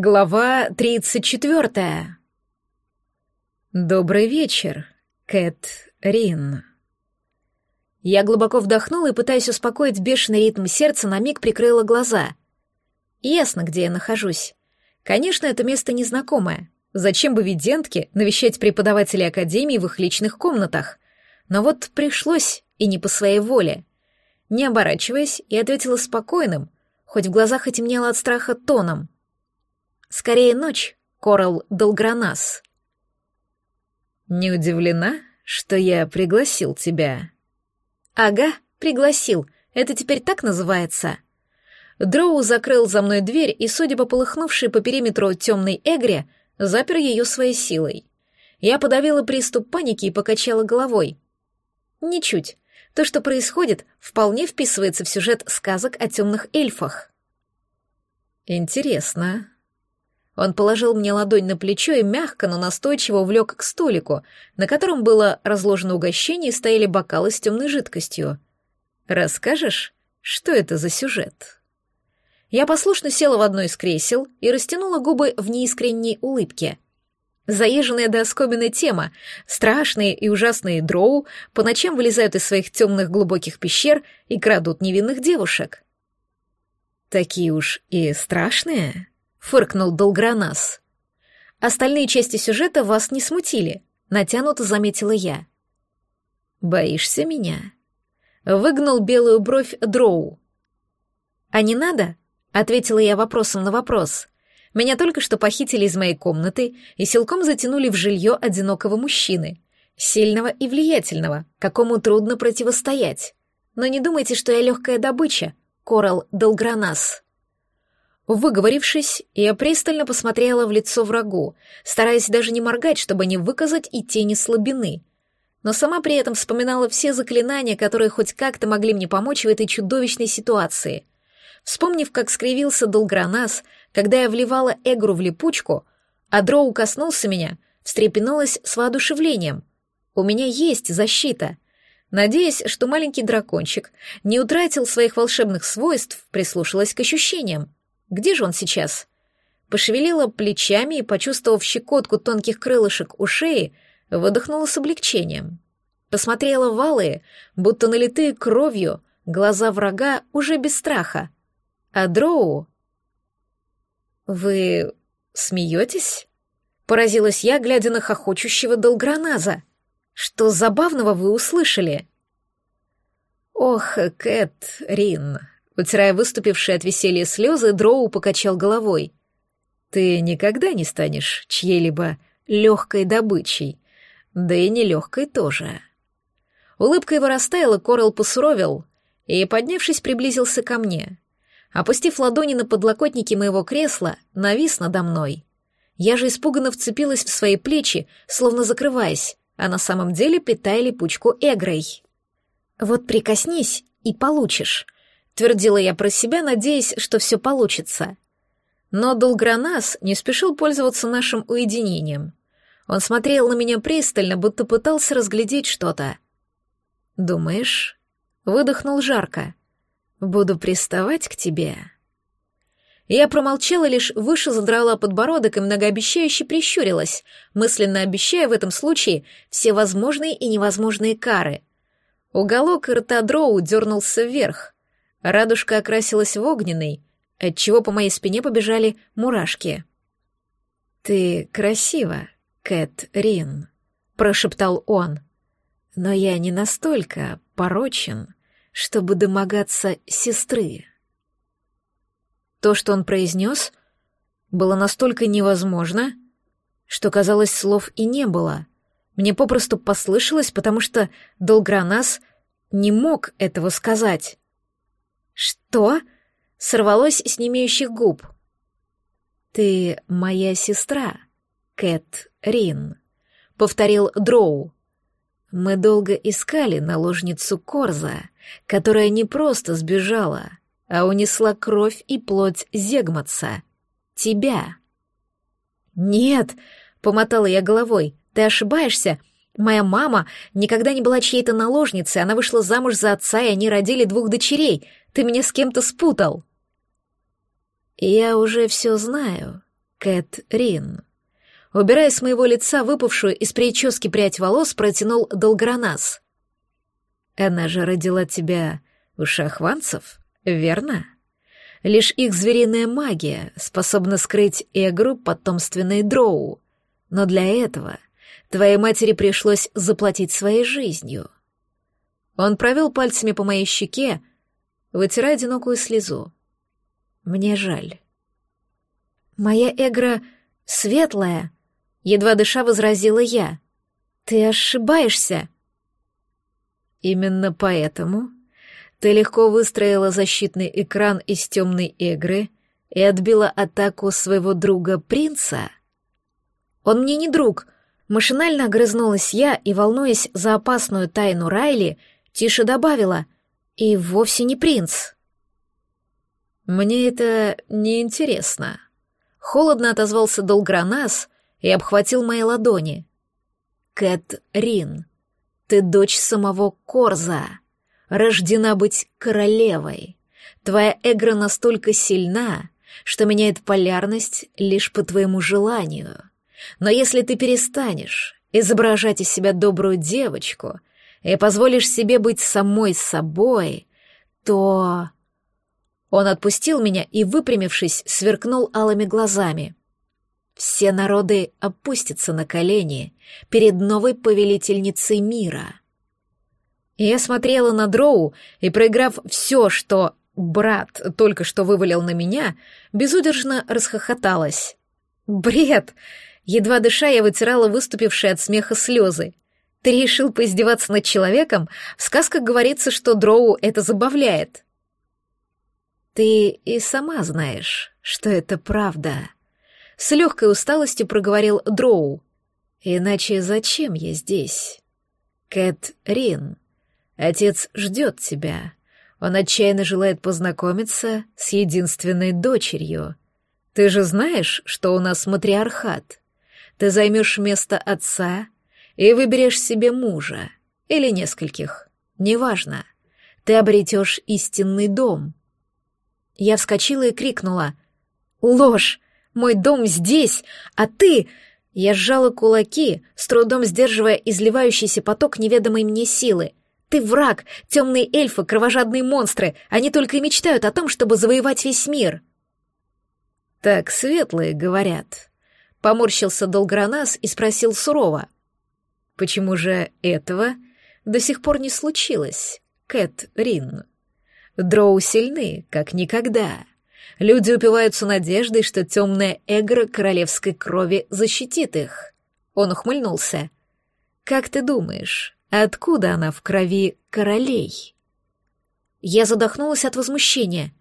Глава тридцать четвертая. Добрый вечер, Кэт Рин. Я глубоко вдохнула и, пытаясь успокоить бешеный ритм сердца, на миг прикрыла глаза. Ясно, где я нахожусь. Конечно, это место незнакомое. Зачем бы видентке навещать преподавателей академии в их личных комнатах? Но вот пришлось, и не по своей воле. Не оборачиваясь, я ответила спокойным, хоть в глазах и темнело от страха тоном — Скорее ночь, Корал Долгранас. Не удивлена, что я пригласил тебя? Ага, пригласил. Это теперь так называется. Дроу закрыл за мной дверь и, судя по полыхнувшей по периметру темной эгре, запер ее своей силой. Я подавила приступ паники и покачала головой. Ничуть. То, что происходит, вполне вписывается в сюжет сказок о темных эльфах. Интересно, он положил мне ладонь на плечо и мягко, но настойчиво увлек к столику, на котором было разложено угощение и стояли бокалы с темной жидкостью. «Расскажешь, что это за сюжет?» Я послушно села в одно из кресел и растянула губы в неискренней улыбке. Заезженная до оскомины тема, страшные и ужасные дроу по ночам вылезают из своих темных глубоких пещер и крадут невинных девушек. «Такие уж и страшные?» — фыркнул Долгранас. «Остальные части сюжета вас не смутили», — натянуто заметила я. «Боишься меня?» — выгнал белую бровь Дроу. «А не надо?» — ответила я вопросом на вопрос. «Меня только что похитили из моей комнаты и силком затянули в жилье одинокого мужчины, сильного и влиятельного, какому трудно противостоять. Но не думайте, что я легкая добыча, Корал Долгранас». Выговорившись, я пристально посмотрела в лицо врагу, стараясь даже не моргать, чтобы не выказать и тени слабины. Но сама при этом вспоминала все заклинания, которые хоть как-то могли мне помочь в этой чудовищной ситуации. Вспомнив, как скривился Долгранас, когда я вливала Эгру в липучку, а Дроу коснулся меня, встрепенулась с воодушевлением. «У меня есть защита», Надеясь, что маленький дракончик не утратил своих волшебных свойств, прислушалась к ощущениям. Где же он сейчас? Пошевелила плечами и, почувствовав щекотку тонких крылышек у шеи, выдохнула с облегчением. Посмотрела в алые, будто налитые кровью, глаза врага уже без страха. А Дроу... «Вы смеетесь?» — поразилась я, глядя на хохочущего Долграназа. «Что забавного вы услышали?» «Ох, Кэт, Рин, Утирая выступившие от веселья слезы, Дроу покачал головой. «Ты никогда не станешь чьей-либо легкой добычей, да и нелегкой тоже». Улыбка его растаяла, Корал посуровил и, поднявшись, приблизился ко мне. Опустив ладони на подлокотники моего кресла, навис надо мной. Я же испуганно вцепилась в свои плечи, словно закрываясь, а на самом деле питая липучку эгрой. «Вот прикоснись и получишь», Твердила я про себя, надеясь, что все получится. Но Долгранас не спешил пользоваться нашим уединением. Он смотрел на меня пристально, будто пытался разглядеть что-то. «Думаешь?» — выдохнул жарко. «Буду приставать к тебе?» Я промолчала, лишь выше задрала подбородок и многообещающе прищурилась, мысленно обещая в этом случае все возможные и невозможные кары. Уголок рта Дроу дернулся вверх, Радужка окрасилась в огненный, отчего по моей спине побежали мурашки. «Ты красива, Кэт Рин», — прошептал он. «Но я не настолько порочен, чтобы домогаться сестры». То, что он произнес, было настолько невозможно, что, казалось, слов и не было. Мне попросту послышалось, потому что Долгранас не мог этого сказать. «Что?» — сорвалось с немеющих губ. «Ты моя сестра, Кэт Рин», — повторил Дроу. «Мы долго искали наложницу Корза, которая не просто сбежала, а унесла кровь и плоть Зегматса. Тебя». «Нет», — помотала я головой, — «ты ошибаешься. Моя мама никогда не была чьей-то наложницей, она вышла замуж за отца, и они родили двух дочерей. Ты меня с кем-то спутал». «Я уже все знаю, Кэт Рин. Убирая с моего лица выпавшую из прически прядь волос, протянул Долгранас. Она же родила тебя у шахванцев, верно? Лишь их звериная магия способна скрыть эгру потомственной дроу. Но для этого твоей матери пришлось заплатить своей жизнью. Он провел пальцами по моей щеке, вытирая одинокую слезу. Мне жаль. Моя эгра светлая, едва дыша возразила я. Ты ошибаешься. Именно поэтому ты легко выстроила защитный экран из темной игры и отбила атаку своего друга-принца? Он мне не друг. Машинально огрызнулась я и, волнуясь за опасную тайну Райли, тише добавила «И вовсе не принц». «Мне это не интересно. Холодно отозвался Долгранас и обхватил мои ладони. «Кэт Рин, ты дочь самого Корза, рождена быть королевой. Твоя эгра настолько сильна, что меняет полярность лишь по твоему желанию. Но если ты перестанешь изображать из себя добрую девочку и позволишь себе быть самой собой, то... Он отпустил меня и, выпрямившись, сверкнул алыми глазами. Все народы опустятся на колени перед новой повелительницей мира. Я смотрела на Дроу и, проиграв все, что брат только что вывалил на меня, безудержно расхохоталась. «Бред!» Едва дыша, я вытирала выступившие от смеха слезы. «Ты решил поиздеваться над человеком? В сказках говорится, что Дроу это забавляет». «Ты и сама знаешь, что это правда», — с легкой усталостью проговорил Дроу. «Иначе зачем я здесь?» «Кэт Рин, отец ждет тебя. Он отчаянно желает познакомиться с единственной дочерью. Ты же знаешь, что у нас матриархат. Ты займешь место отца и выберешь себе мужа или нескольких, неважно. Ты обретешь истинный дом». Я вскочила и крикнула. «Ложь! Мой дом здесь, а ты...» Я сжала кулаки, с трудом сдерживая изливающийся поток неведомой мне силы. «Ты враг! Темные эльфы, кровожадные монстры! Они только и мечтают о том, чтобы завоевать весь мир!» «Так светлые говорят», — поморщился Долгранас и спросил сурово. «Почему же этого до сих пор не случилось, Кэт Рин?» Дроу сильны, как никогда. Люди упиваются надеждой, что темная эгра королевской крови защитит их. Он ухмыльнулся. «Как ты думаешь, откуда она в крови королей?» Я задохнулась от возмущения.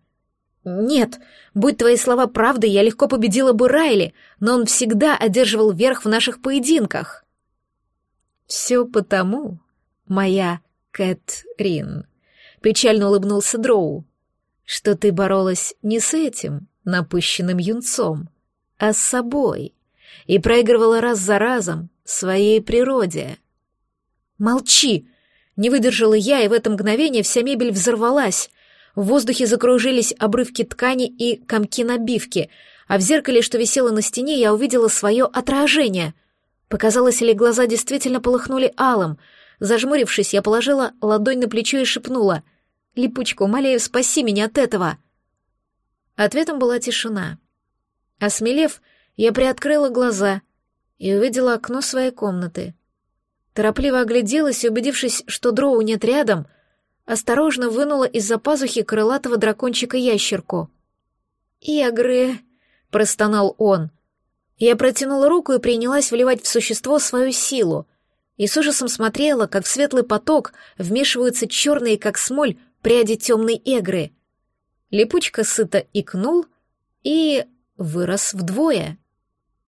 «Нет, будь твои слова правдой, я легко победила бы Райли, но он всегда одерживал верх в наших поединках». «Все потому, моя Кэт Рин», печально улыбнулся Дроу, что ты боролась не с этим напыщенным юнцом, а с собой и проигрывала раз за разом своей природе. Молчи! Не выдержала я, и в это мгновение вся мебель взорвалась. В воздухе закружились обрывки ткани и комки набивки, а в зеркале, что висело на стене, я увидела свое отражение. Показалось ли, глаза действительно полыхнули алым. Зажмурившись, я положила ладонь на плечо и шепнула — Липучка, умоляю, спаси меня от этого!» Ответом была тишина. Осмелев, я приоткрыла глаза и увидела окно своей комнаты. Торопливо огляделась и, убедившись, что дроу нет рядом, осторожно вынула из-за пазухи крылатого дракончика ящерку. «Игры!» — простонал он. Я протянула руку и принялась вливать в существо свою силу, и с ужасом смотрела, как в светлый поток вмешиваются черные, как смоль, пряди темной эгры. Липучка сыто икнул и вырос вдвое —